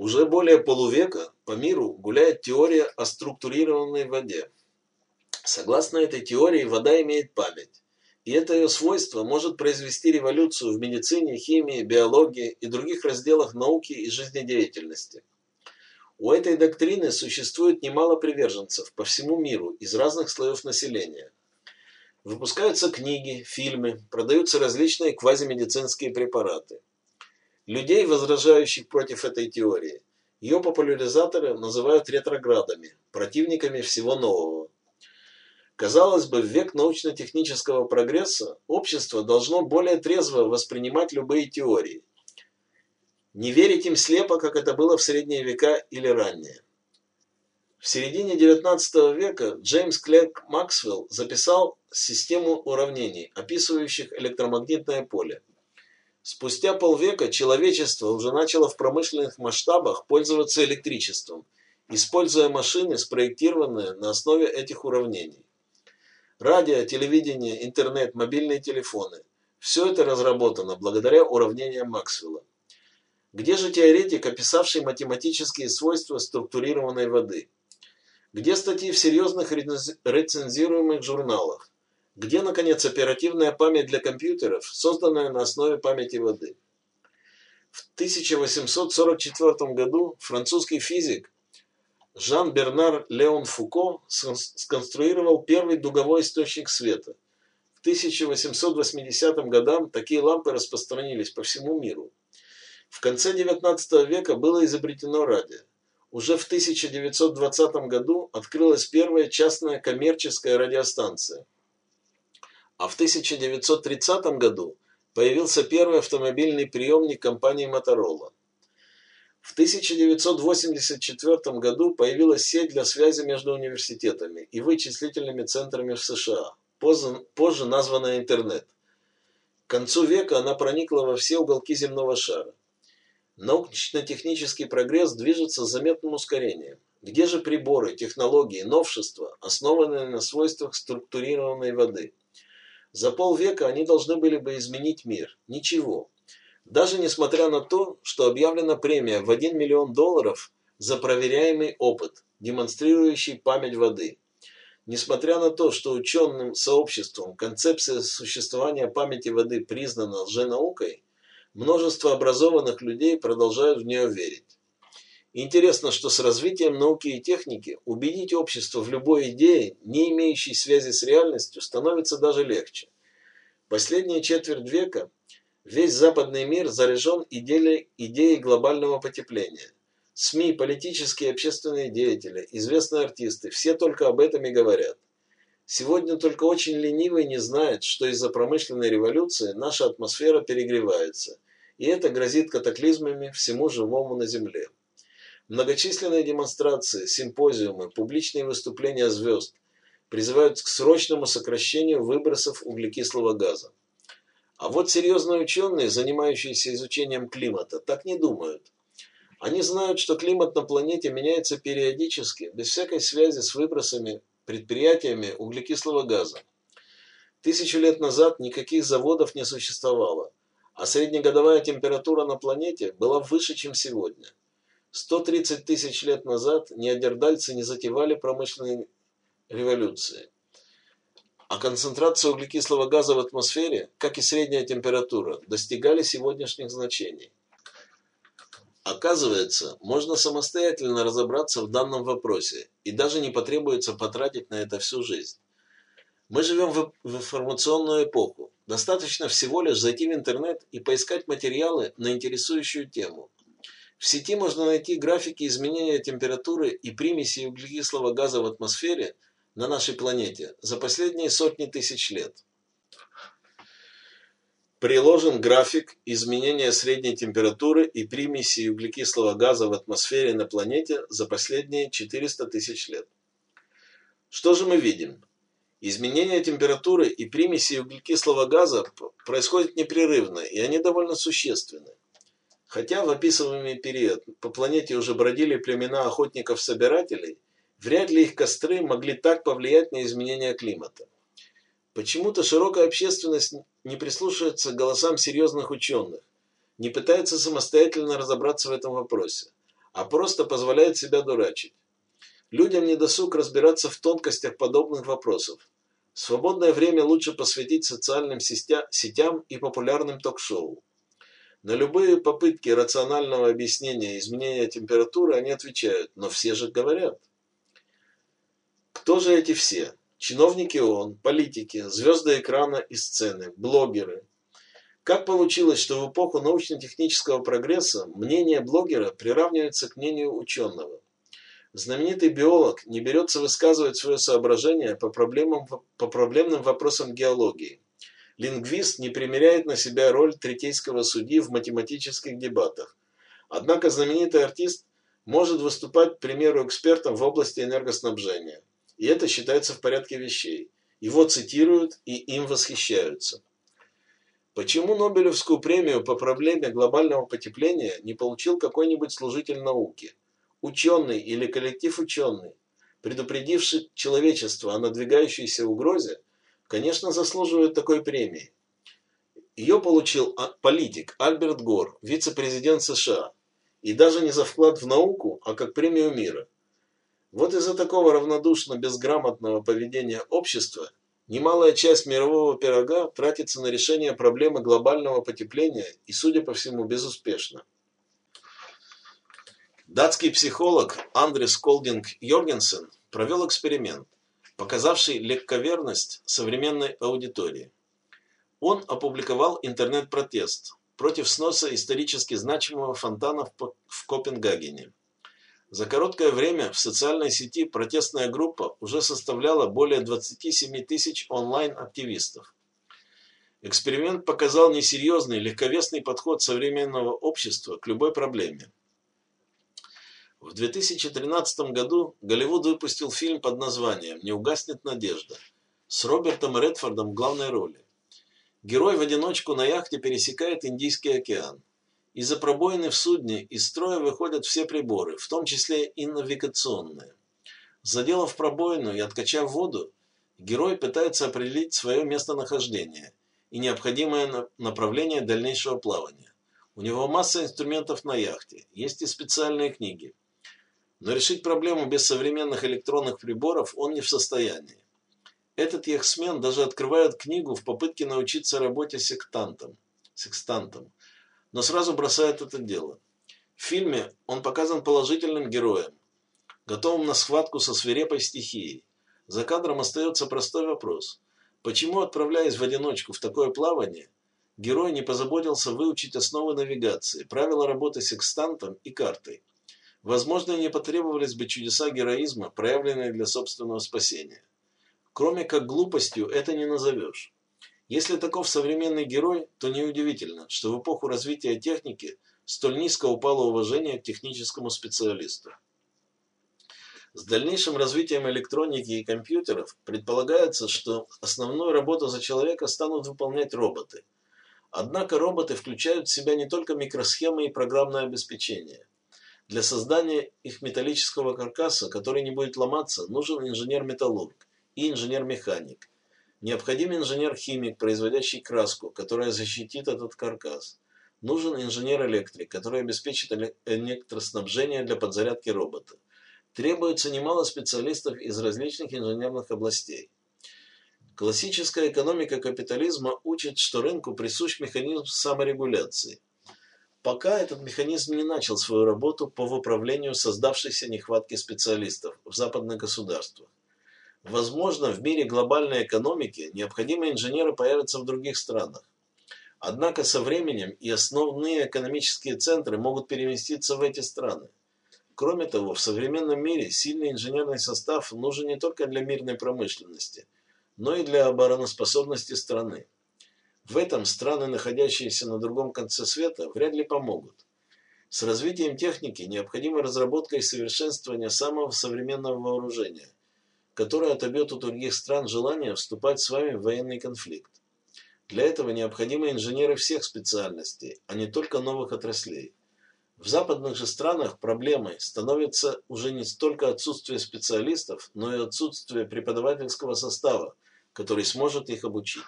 Уже более полувека по миру гуляет теория о структурированной воде. Согласно этой теории, вода имеет память. И это ее свойство может произвести революцию в медицине, химии, биологии и других разделах науки и жизнедеятельности. У этой доктрины существует немало приверженцев по всему миру из разных слоев населения. Выпускаются книги, фильмы, продаются различные квазимедицинские препараты. Людей, возражающих против этой теории, ее популяризаторы называют ретроградами, противниками всего нового. Казалось бы, в век научно-технического прогресса общество должно более трезво воспринимать любые теории. Не верить им слепо, как это было в средние века или ранее. В середине XIX века Джеймс Клерк Максвелл записал систему уравнений, описывающих электромагнитное поле. Спустя полвека человечество уже начало в промышленных масштабах пользоваться электричеством, используя машины, спроектированные на основе этих уравнений. Радио, телевидение, интернет, мобильные телефоны – все это разработано благодаря уравнениям Максвелла. Где же теоретик, описавший математические свойства структурированной воды? Где статьи в серьезных рецензируемых журналах? Где, наконец, оперативная память для компьютеров, созданная на основе памяти воды? В 1844 году французский физик Жан-Бернар Леон Фуко сконструировал первый дуговой источник света. В 1880 годам такие лампы распространились по всему миру. В конце XIX века было изобретено радио. Уже в 1920 году открылась первая частная коммерческая радиостанция. А в 1930 году появился первый автомобильный приемник компании Motorola. В 1984 году появилась сеть для связи между университетами и вычислительными центрами в США, позже, позже названная интернет. К концу века она проникла во все уголки земного шара. Научно-технический прогресс движется с заметным ускорением. Где же приборы, технологии, новшества, основанные на свойствах структурированной воды? За полвека они должны были бы изменить мир. Ничего. Даже несмотря на то, что объявлена премия в 1 миллион долларов за проверяемый опыт, демонстрирующий память воды. Несмотря на то, что ученым сообществом концепция существования памяти воды признана лженаукой, множество образованных людей продолжают в нее верить. Интересно, что с развитием науки и техники убедить общество в любой идее, не имеющей связи с реальностью, становится даже легче. Последние четверть века Весь западный мир заряжен идеей, идеей глобального потепления. СМИ, политические и общественные деятели, известные артисты – все только об этом и говорят. Сегодня только очень ленивый не знает, что из-за промышленной революции наша атмосфера перегревается, и это грозит катаклизмами всему живому на Земле. Многочисленные демонстрации, симпозиумы, публичные выступления звезд призывают к срочному сокращению выбросов углекислого газа. А вот серьезные ученые, занимающиеся изучением климата, так не думают. Они знают, что климат на планете меняется периодически, без всякой связи с выбросами предприятиями углекислого газа. Тысячу лет назад никаких заводов не существовало, а среднегодовая температура на планете была выше, чем сегодня. 130 тысяч лет назад неандертальцы не затевали промышленной революции а концентрация углекислого газа в атмосфере, как и средняя температура, достигали сегодняшних значений. Оказывается, можно самостоятельно разобраться в данном вопросе, и даже не потребуется потратить на это всю жизнь. Мы живем в, информационную эпоху. Достаточно всего лишь зайти в интернет и поискать материалы на интересующую тему. В сети можно найти графики изменения температуры и примесей углекислого газа в атмосфере – на нашей планете за последние сотни тысяч лет. Приложен график изменения средней температуры и примеси углекислого газа в атмосфере на планете за последние 400 тысяч лет. Что же мы видим? Изменение температуры и примеси углекислого газа происходят непрерывно, и они довольно существенны. Хотя в описываемый период по планете уже бродили племена охотников-собирателей – Вряд ли их костры могли так повлиять на изменение климата. Почему-то широкая общественность не прислушивается к голосам серьезных ученых, не пытается самостоятельно разобраться в этом вопросе, а просто позволяет себя дурачить. Людям не досуг разбираться в тонкостях подобных вопросов. Свободное время лучше посвятить социальным сетям и популярным ток-шоу. На любые попытки рационального объяснения изменения температуры они отвечают, но все же говорят. Кто же эти все? Чиновники ООН, политики, звезды экрана и сцены, блогеры. Как получилось, что в эпоху научно-технического прогресса мнение блогера приравнивается к мнению ученого? Знаменитый биолог не берется высказывать свое соображение по, проблемам, по проблемным вопросам геологии. Лингвист не примеряет на себя роль третейского судьи в математических дебатах. Однако знаменитый артист может выступать, к примеру, экспертом в области энергоснабжения и это считается в порядке вещей. Его цитируют и им восхищаются. Почему Нобелевскую премию по проблеме глобального потепления не получил какой-нибудь служитель науки? Ученый или коллектив ученый, предупредивший человечество о надвигающейся угрозе, конечно, заслуживают такой премии. Ее получил а, политик Альберт Гор, вице-президент США, и даже не за вклад в науку, а как премию мира – вот из-за такого равнодушно-безграмотного поведения общества немалая часть мирового пирога тратится на решение проблемы глобального потепления и, судя по всему, безуспешно. Датский психолог Андрес Колдинг Йоргенсен провел эксперимент, показавший легковерность современной аудитории. Он опубликовал интернет-протест против сноса исторически значимого фонтана в Копенгагене. За короткое время в социальной сети протестная группа уже составляла более 27 тысяч онлайн-активистов. Эксперимент показал несерьезный, легковесный подход современного общества к любой проблеме. В 2013 году Голливуд выпустил фильм под названием «Не угаснет надежда» с Робертом Редфордом в главной роли. Герой в одиночку на яхте пересекает Индийский океан. Из-за пробоины в судне из строя выходят все приборы, в том числе и навигационные. Заделав пробоину и откачав воду, герой пытается определить свое местонахождение и необходимое направление дальнейшего плавания. У него масса инструментов на яхте, есть и специальные книги. Но решить проблему без современных электронных приборов он не в состоянии. Этот яхтсмен даже открывает книгу в попытке научиться работе сектантом, секстантом, но сразу бросает это дело. В фильме он показан положительным героем, готовым на схватку со свирепой стихией. За кадром остается простой вопрос. Почему, отправляясь в одиночку в такое плавание, герой не позаботился выучить основы навигации, правила работы секстантом и картой? Возможно, не потребовались бы чудеса героизма, проявленные для собственного спасения. Кроме как глупостью это не назовешь. Если таков современный герой, то неудивительно, что в эпоху развития техники столь низко упало уважение к техническому специалисту. С дальнейшим развитием электроники и компьютеров предполагается, что основную работу за человека станут выполнять роботы. Однако роботы включают в себя не только микросхемы и программное обеспечение. Для создания их металлического каркаса, который не будет ломаться, нужен инженер-металлург и инженер-механик. Необходим инженер-химик, производящий краску, которая защитит этот каркас. Нужен инженер-электрик, который обеспечит электроснабжение для подзарядки робота. Требуется немало специалистов из различных инженерных областей. Классическая экономика капитализма учит, что рынку присущ механизм саморегуляции. Пока этот механизм не начал свою работу по выправлению создавшейся нехватки специалистов в западных государствах. Возможно, в мире глобальной экономики необходимые инженеры появятся в других странах. Однако со временем и основные экономические центры могут переместиться в эти страны. Кроме того, в современном мире сильный инженерный состав нужен не только для мирной промышленности, но и для обороноспособности страны. В этом страны, находящиеся на другом конце света, вряд ли помогут. С развитием техники необходима разработка и совершенствование самого современного вооружения – которая отобьет у других стран желание вступать с вами в военный конфликт. Для этого необходимы инженеры всех специальностей, а не только новых отраслей. В западных же странах проблемой становится уже не столько отсутствие специалистов, но и отсутствие преподавательского состава, который сможет их обучить.